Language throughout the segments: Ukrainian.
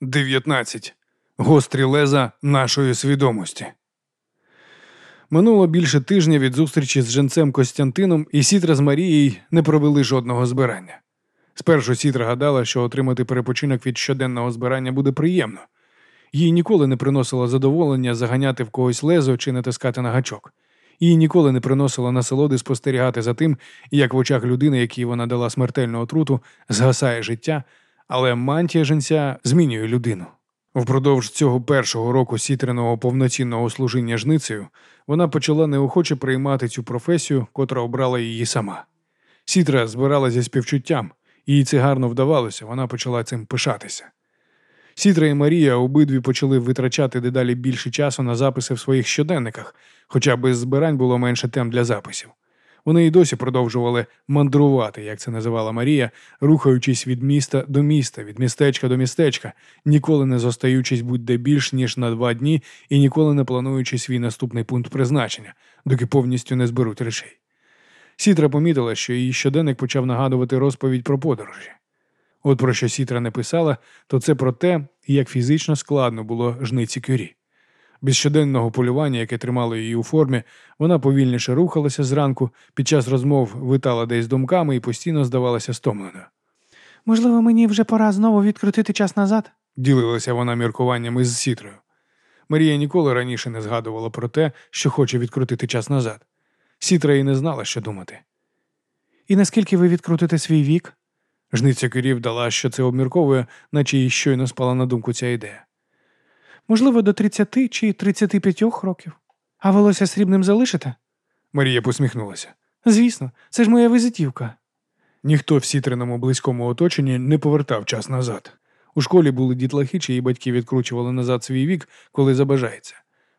19. Гострі леза нашої свідомості. Минуло більше тижня від зустрічі з женцем Костянтином, і Сітра з Марією не провели жодного збирання. Спершу Сітра гадала, що отримати перепочинок від щоденного збирання буде приємно. Їй ніколи не приносило задоволення заганяти в когось лезо чи натискати на гачок. Їй ніколи не приносило насолоди спостерігати за тим, як в очах людини, якій вона дала смертельну отруту, згасає життя, але мантія женця змінює людину. Впродовж цього першого року сітреного повноцінного служіння жницею вона почала неохоче приймати цю професію, котра обрала її сама. Сітра збиралася співчуттям, їй це гарно вдавалося, вона почала цим пишатися. Сітра і Марія обидві почали витрачати дедалі більше часу на записи в своїх щоденниках, хоча без збирань було менше тем для записів. Вони й досі продовжували мандрувати, як це називала Марія, рухаючись від міста до міста, від містечка до містечка, ніколи не зостаючись будь-де більш ніж на два дні і ніколи не плануючи свій наступний пункт призначення, доки повністю не зберуть речей. Сітра помітила, що її щоденник почав нагадувати розповідь про подорожі. От про що Сітра не писала, то це про те, як фізично складно було жниці кюрі. Без щоденного полювання, яке тримало її у формі, вона повільніше рухалася зранку, під час розмов витала десь думками і постійно здавалася стомленою. Можливо, мені вже пора знову відкрутити час назад? Ділилася вона міркуванням із сітрою. Марія ніколи раніше не згадувала про те, що хоче відкрутити час назад. Сітра і не знала, що думати. І наскільки ви відкрутите свій вік? Жниця Кюрів дала, що це обмірковує, наче їй щойно спала на думку ця ідея. Можливо, до 30 чи 35 років. А волосся срібним залишите? Марія посміхнулася. Звісно, це ж моя визитівка. Ніхто в сітриному близькому оточенні не повертав час назад. У школі були дітлахи, чиї батьки відкручували назад свій вік, коли забажається.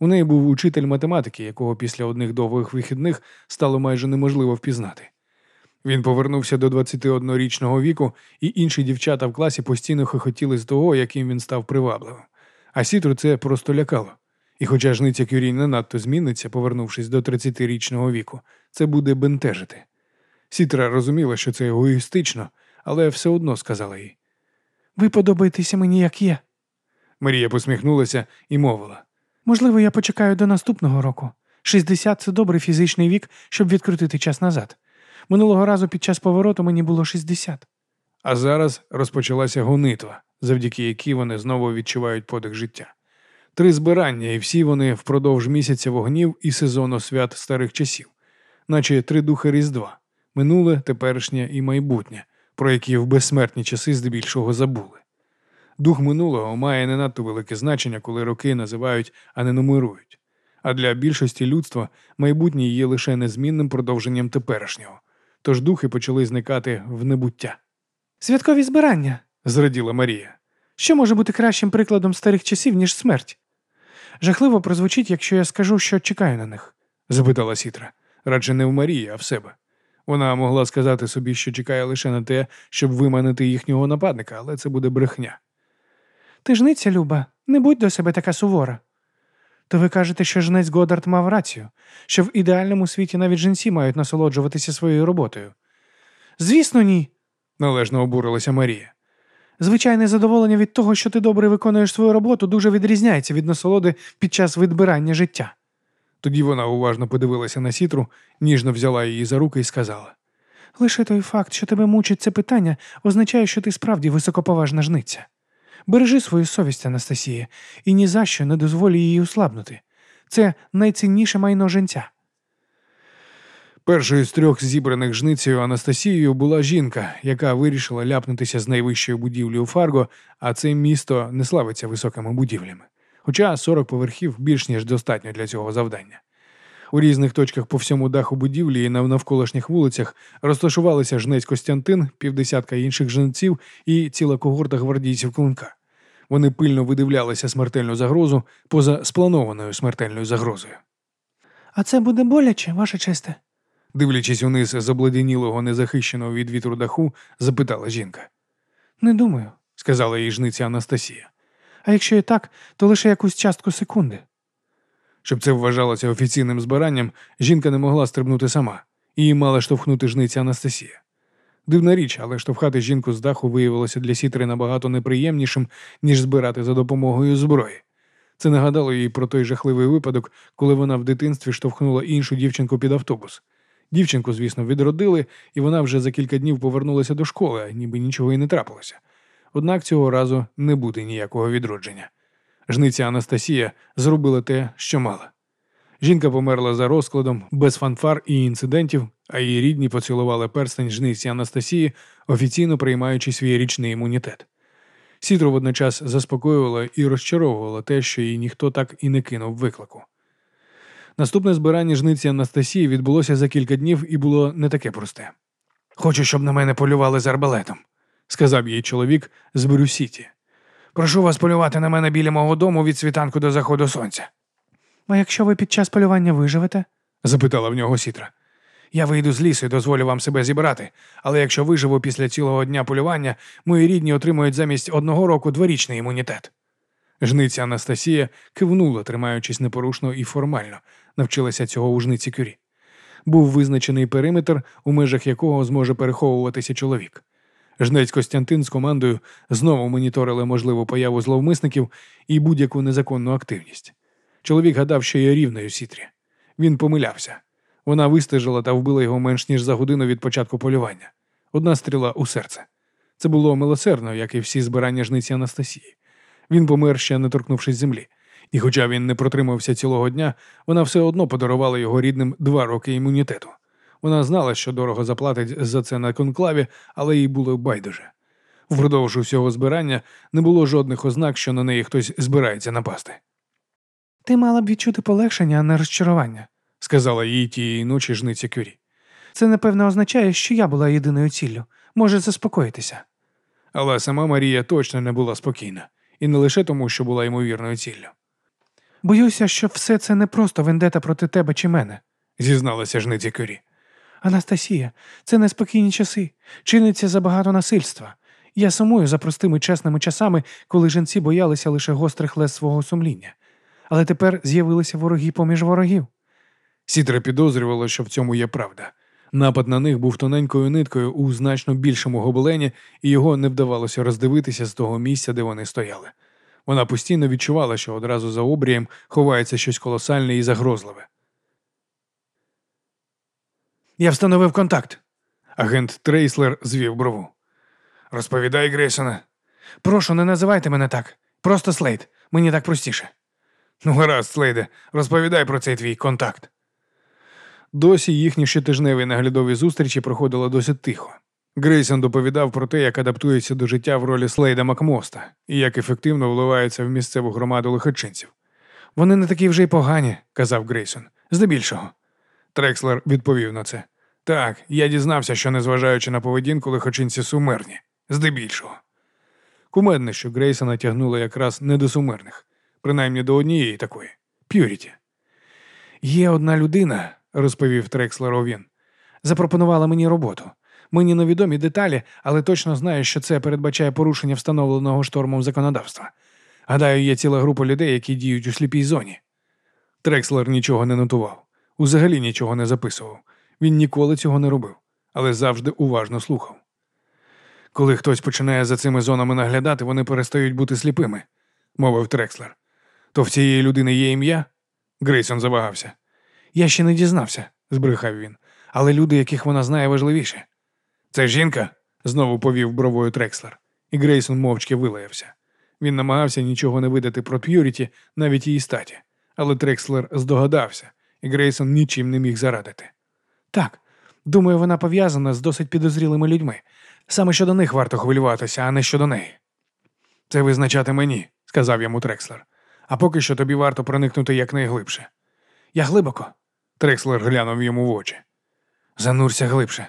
У неї був учитель математики, якого після одних довгих вихідних стало майже неможливо впізнати. Він повернувся до 21-річного віку, і інші дівчата в класі постійно хохотіли з того, яким він став привабливим. А сітру це просто лякало. І хоча жниця Кюрій не надто зміниться, повернувшись до 30-річного віку, це буде бентежити. Сітра розуміла, що це егоїстично, але все одно сказала їй. Ви подобаєтеся мені, як є. Марія посміхнулася і мовила. Можливо, я почекаю до наступного року. 60 – це добрий фізичний вік, щоб відкрутити час назад. Минулого разу під час повороту мені було 60. А зараз розпочалася гонитва, завдяки якій вони знову відчувають подих життя. Три збирання, і всі вони впродовж місяця вогнів і сезону свят старих часів, наче три духи Різдва минуле, теперішнє і майбутнє, про які в безсмертні часи здебільшого забули. Дух минулого має не надто велике значення, коли роки називають, а не нумерують. А для більшості людства майбутнє є лише незмінним продовженням теперішнього, тож духи почали зникати в небуття. Святкові збирання, зраділа Марія. Що може бути кращим прикладом старих часів, ніж смерть? Жахливо прозвучить, якщо я скажу, що чекаю на них, запитала Сітра. Радше не в Марії, а в себе. Вона могла сказати собі, що чекає лише на те, щоб виманити їхнього нападника, але це буде брехня. Ти жниця, Люба, не будь до себе така сувора. То ви кажете, що жнець Годард мав рацію, що в ідеальному світі навіть жінці мають насолоджуватися своєю роботою. Звісно, ні, належно обурилася Марія. Звичайне задоволення від того, що ти добре виконуєш свою роботу, дуже відрізняється від насолоди під час відбирання життя. Тоді вона уважно подивилася на сітру, ніжно взяла її за руки і сказала: Лише той факт, що тебе мучить це питання, означає, що ти справді високоповажна жниця. Бережи свою совість, Анастасія, і ні за що не дозволь її услабнути. Це найцінніше майно женця. Першою з трьох зібраних жницею Анастасією була жінка, яка вирішила ляпнутися з найвищої будівлі у Фарго, а це місто не славиться високими будівлями. Хоча 40 поверхів більш ніж достатньо для цього завдання. У різних точках по всьому даху будівлі і на навколишніх вулицях розташувалися жнець Костянтин, півдесятка інших жнеців і ціла когорта гвардійців клинка. Вони пильно видивлялися смертельну загрозу поза спланованою смертельною загрозою. А це буде боляче, ваше честе? Дивлячись униз забледенілого, незахищеного від вітру даху, запитала жінка. Не думаю, сказала їй жниця Анастасія. А якщо і так, то лише якусь частку секунди. Щоб це вважалося офіційним збиранням, жінка не могла стрибнути сама, її мала штовхнути жниця Анастасія. Дивна річ, але штовхати жінку з даху виявилося для сітри набагато неприємнішим, ніж збирати за допомогою зброї. Це нагадало їй про той жахливий випадок, коли вона в дитинстві штовхнула іншу дівчинку під автобус. Дівчинку, звісно, відродили, і вона вже за кілька днів повернулася до школи, ніби нічого і не трапилося. Однак цього разу не буде ніякого відродження. Жниця Анастасія зробила те, що мала. Жінка померла за розкладом, без фанфар і інцидентів, а її рідні поцілували перстень жниці Анастасії, офіційно приймаючи свій річний імунітет. Сітру водночас заспокоювало і розчаровувало те, що їй ніхто так і не кинув виклику. Наступне збирання жниці Анастасії відбулося за кілька днів і було не таке просте. Хочу, щоб на мене полювали з арбалетом, сказав їй чоловік з Брюсіті. Прошу вас полювати на мене біля мого дому від світанку до заходу сонця. А якщо ви під час полювання виживете? запитала в нього сітра. Я вийду з лісу і дозволю вам себе зібрати, але якщо виживу після цілого дня полювання, мої рідні отримують замість одного року дворічний імунітет. Жниця Анастасія кивнула, тримаючись непорушно і формально, навчилася цього у жниці кюрі. Був визначений периметр, у межах якого зможе переховуватися чоловік. Жнець Костянтин з командою знову моніторили можливу появу зловмисників і будь-яку незаконну активність. Чоловік гадав, що є рівною сітрі. Він помилявся. Вона вистежила та вбила його менш ніж за годину від початку полювання. Одна стріла у серце. Це було милосердно, як і всі збирання жниці Анастасії. Він помер ще не торкнувшись землі. І, хоча він не протримався цілого дня, вона все одно подарувала його рідним два роки імунітету. Вона знала, що дорого заплатить за це на конклаві, але їй було байдуже. Впродовж усього збирання не було жодних ознак, що на неї хтось збирається напасти. Ти мала б відчути полегшення, а не розчарування, сказала їй тієї ночі жниця Кюрі. Це, напевно, означає, що я була єдиною ціллю. Може заспокоїтися. Але сама Марія точно не була спокійна, і не лише тому, що була ймовірною ціллю. Боюся, що все це не просто вендета проти тебе чи мене, зізналася жниця Кюрі. Анастасія, це неспокійні часи, чиниться забагато насильства. Я сумую за простими чесними часами, коли жінці боялися лише гострих лез свого сумління. Але тепер з'явилися вороги поміж ворогів. Сітра підозрювала, що в цьому є правда. Напад на них був тоненькою ниткою у значно більшому гобелені, і його не вдавалося роздивитися з того місця, де вони стояли. Вона постійно відчувала, що одразу за обрієм ховається щось колосальне і загрозливе. Я встановив контакт. Агент Трейслер звів брову. Розповідай, Грейсоне. Прошу, не називайте мене так. Просто Слейд. Мені так простіше. Ну, гаразд, Слейде, розповідай про цей твій контакт. Досі їхні щотижневі наглядові зустрічі проходили досить тихо. Грейсон доповідав про те, як адаптується до життя в ролі Слейда Макмоста і як ефективно вливається в місцеву громаду лихочинців. Вони не такі вже й погані, казав Грейсон, здебільшого. Трекслер відповів на це. Так, я дізнався, що, незважаючи на поведінку, лихочинці сумирні, здебільшого. Кумедне, що Грейсона тягнуло якраз не до сумирних, принаймні до однієї такої П'юріті. Є одна людина, розповів Трекслер він, запропонувала мені роботу. Мені невідомі деталі, але точно знаю, що це передбачає порушення встановленого штормом законодавства. Гадаю, є ціла група людей, які діють у сліпій зоні. Трекслер нічого не нотував, узагалі нічого не записував. Він ніколи цього не робив, але завжди уважно слухав. Коли хтось починає за цими зонами наглядати, вони перестають бути сліпими, мовив Трекслер. То в цієї людини є ім'я? Грейсон завагався. Я ще не дізнався, збрехав він, але люди, яких вона знає, важливіше. Це жінка? знову повів бровою Трекслер, і Грейсон мовчки вилаявся. Він намагався нічого не видати про П'юріті, навіть її статі, але Трекслер здогадався, і Грейсон нічим не міг зарадити. Так, думаю, вона пов'язана з досить підозрілими людьми. Саме щодо них варто хвилюватися, а не щодо неї. Це визначати мені, сказав йому Трекслер. А поки що тобі варто проникнути якнайглибше. Я глибоко. Трекслер глянув йому в очі. Занурся глибше.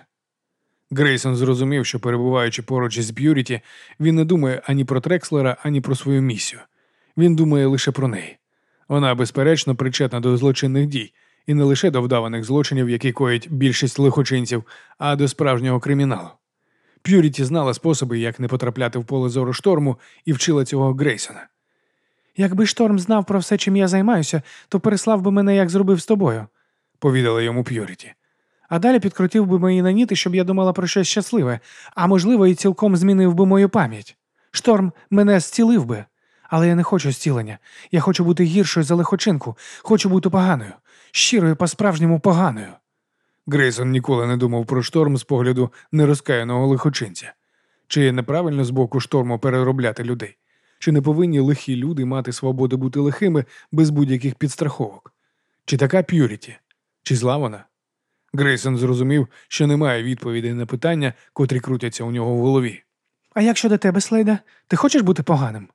Грейсон зрозумів, що перебуваючи поруч із Б'юріті, він не думає ані про Трекслера, ані про свою місію. Він думає лише про неї. Вона, безперечно, причетна до злочинних дій, і не лише до вдаваних злочинів, які коїть більшість лихочинців, а до справжнього криміналу. П'юріті знала способи, як не потрапляти в поле зору шторму, і вчила цього Грейсона. Якби шторм знав про все, чим я займаюся, то переслав би мене, як зробив з тобою, повідала йому П'юріті. А далі підкрутив би мої наніти, щоб я думала про щось щасливе, а можливо, і цілком змінив би мою пам'ять. Шторм мене зцілив би, але я не хочу зцілення. Я хочу бути гіршою за лихочинку, хочу бути поганою, щирою по-справжньому поганою. Грейсон ніколи не думав про шторм з погляду нерозкаяного лихочинця. Чи неправильно з боку шторму переробляти людей? Чи не повинні лихі люди мати свободу бути лихими без будь-яких підстраховок? Чи така п'юріті? Чи зла вона? Грейсон зрозумів, що немає відповідей на питання, котрі крутяться у нього в голові. А як щодо тебе, Слейда, ти хочеш бути поганим?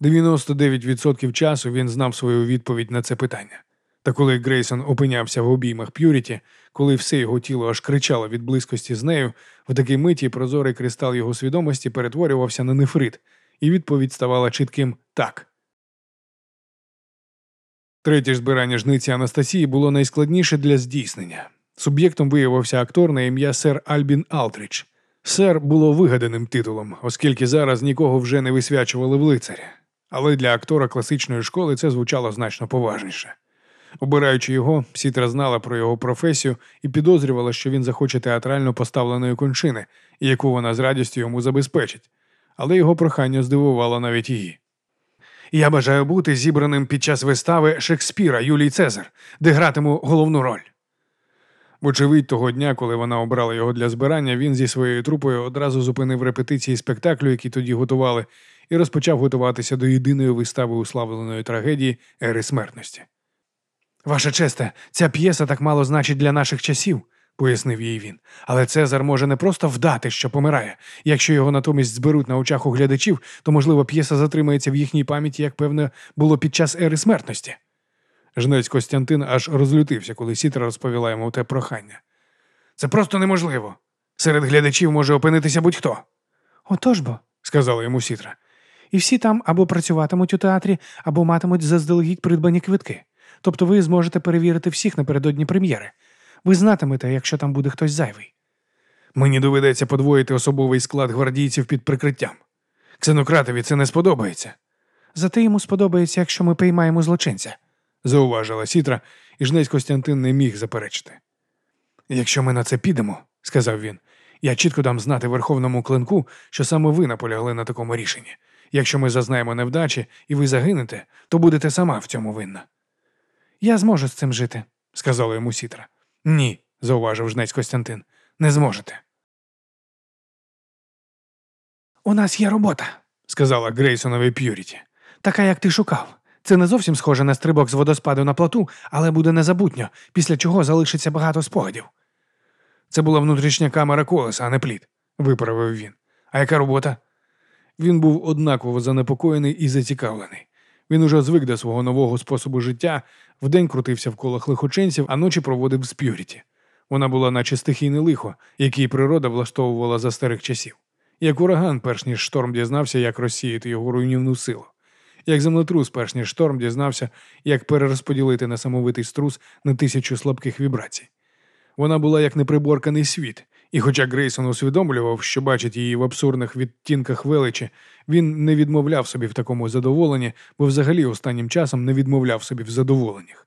99% часу він знав свою відповідь на це питання. Та коли Грейсон опинявся в обіймах П'юріті, коли все його тіло аж кричало від близькості з нею, в такій миті прозорий кристал його свідомості перетворювався на нефрит, і відповідь ставала чітким так. Третє збирання жниці Анастасії було найскладніше для здійснення. Суб'єктом виявився актор на ім'я сер Альбін Алтрич. Сер було вигаданим титулом, оскільки зараз нікого вже не висвячували в лицарі. Але для актора класичної школи це звучало значно поважніше. Обираючи його, Сітра знала про його професію і підозрювала, що він захоче театрально поставленої кончини, яку вона з радістю йому забезпечить. Але його прохання здивувало навіть її. Я бажаю бути зібраним під час вистави Шекспіра Юлій Цезар, де гратиму головну роль. Вочевидь, того дня, коли вона обрала його для збирання, він зі своєю трупою одразу зупинив репетиції спектаклю, які тоді готували, і розпочав готуватися до єдиної вистави уславленої трагедії Ери смертності. Ваша честе, ця п'єса так мало значить для наших часів, пояснив їй він. Але Цезар може не просто вдати, що помирає. Якщо його натомість зберуть на очах у глядачів, то, можливо, п'єса затримається в їхній пам'яті, як певне було під час ери смертності. Жнець Костянтин аж розлютився, коли Сітра розповіла йому те прохання. Це просто неможливо. Серед глядачів може опинитися будь-хто, Отож бо, сказала йому Сітра. і всі там або працюватимуть у театрі, або матимуть заздалегідь придбані квитки. Тобто ви зможете перевірити всіх напередодні прем'єри. Ви знатимете, якщо там буде хтось зайвий. Мені доведеться подвоїти особовий склад гвардійців під прикриттям. Ксенократові це не сподобається, Зате йому сподобається, якщо ми піймаємо злочинця. зауважила Сітра, і жнець Костянтин не міг заперечити. Якщо ми на це підемо, сказав він, я чітко дам знати верховному клинку, що саме ви наполягли на такому рішенні. Якщо ми зазнаємо невдачі і ви загинете, то будете сама в цьому винна. Я зможу з цим жити. сказала йому Сітра. Ні, зауважив жнець Костянтин, не зможете, У нас є робота, сказала Грейсонові П'юріті. така, як ти шукав. Це не зовсім схоже на стрибок з водоспаду на плоту, але буде незабутньо, після чого залишиться багато спогадів. Це була внутрішня камера колеса, а не плід, виправив він. А яка робота? Він був однаково занепокоєний і зацікавлений. Він уже звик до свого нового способу життя, вдень крутився в колах лихочинців, а ночі проводив з П'юріті. Вона була наче стихійне лихо, який природа влаштовувала за старих часів. Як ураган, перш ніж шторм дізнався, як розсіяти його руйнівну силу. Як землетрус, перш ніж шторм дізнався, як перерозподілити несамовитий струс на тисячу слабких вібрацій. Вона була як неприборканий світ, і хоча Грейсон усвідомлював, що бачить її в абсурдних відтінках величі, він не відмовляв собі в такому задоволенні, бо взагалі останнім часом не відмовляв собі в задоволеннях.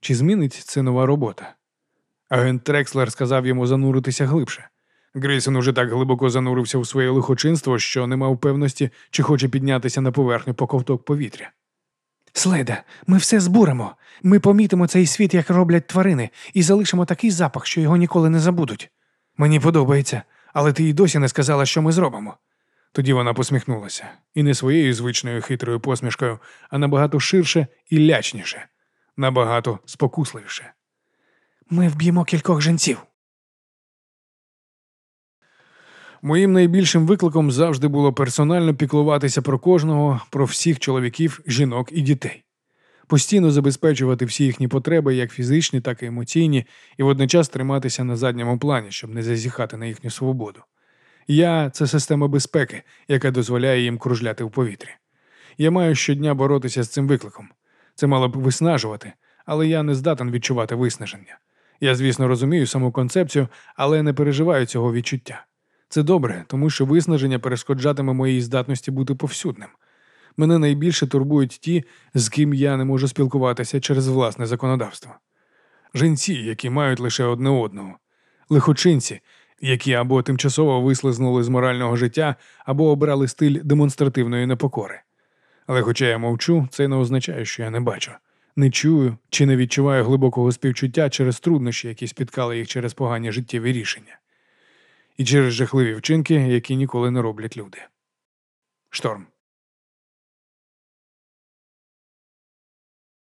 Чи змінить це нова робота? Агент Трекслер сказав йому зануритися глибше. Грейсон уже так глибоко занурився у своє лихочинство, що не мав певності, чи хоче піднятися на поверхню по ковток повітря. Следа, ми все збуримо. Ми помітимо цей світ, як роблять тварини, і залишимо такий запах, що його ніколи не забудуть. Мені подобається, але ти й досі не сказала, що ми зробимо. Тоді вона посміхнулася, і не своєю звичною хитрою посмішкою, а набагато ширше і лячніше, набагато спокусливіше. Ми вб'ємо кількох жінців. Моїм найбільшим викликом завжди було персонально піклуватися про кожного, про всіх чоловіків, жінок і дітей, постійно забезпечувати всі їхні потреби, як фізичні, так і емоційні, і водночас триматися на задньому плані, щоб не зазіхати на їхню свободу. Я це система безпеки, яка дозволяє їм кружляти в повітрі. Я маю щодня боротися з цим викликом. Це мало б виснажувати, але я не здатен відчувати виснаження. Я, звісно, розумію саму концепцію, але не переживаю цього відчуття. Це добре, тому що виснаження перешкоджатиме моїй здатності бути повсюдним. Мене найбільше турбують ті, з ким я не можу спілкуватися через власне законодавство. Женці, які мають лише одне одного, лихочинці, які або тимчасово вислизнули з морального життя, або обрали стиль демонстративної непокори. Але хоча я мовчу, це не означає, що я не бачу, не чую чи не відчуваю глибокого співчуття через труднощі, які спіткали їх через погані життєві рішення, і через жахливі вчинки, які ніколи не роблять люди. Шторм.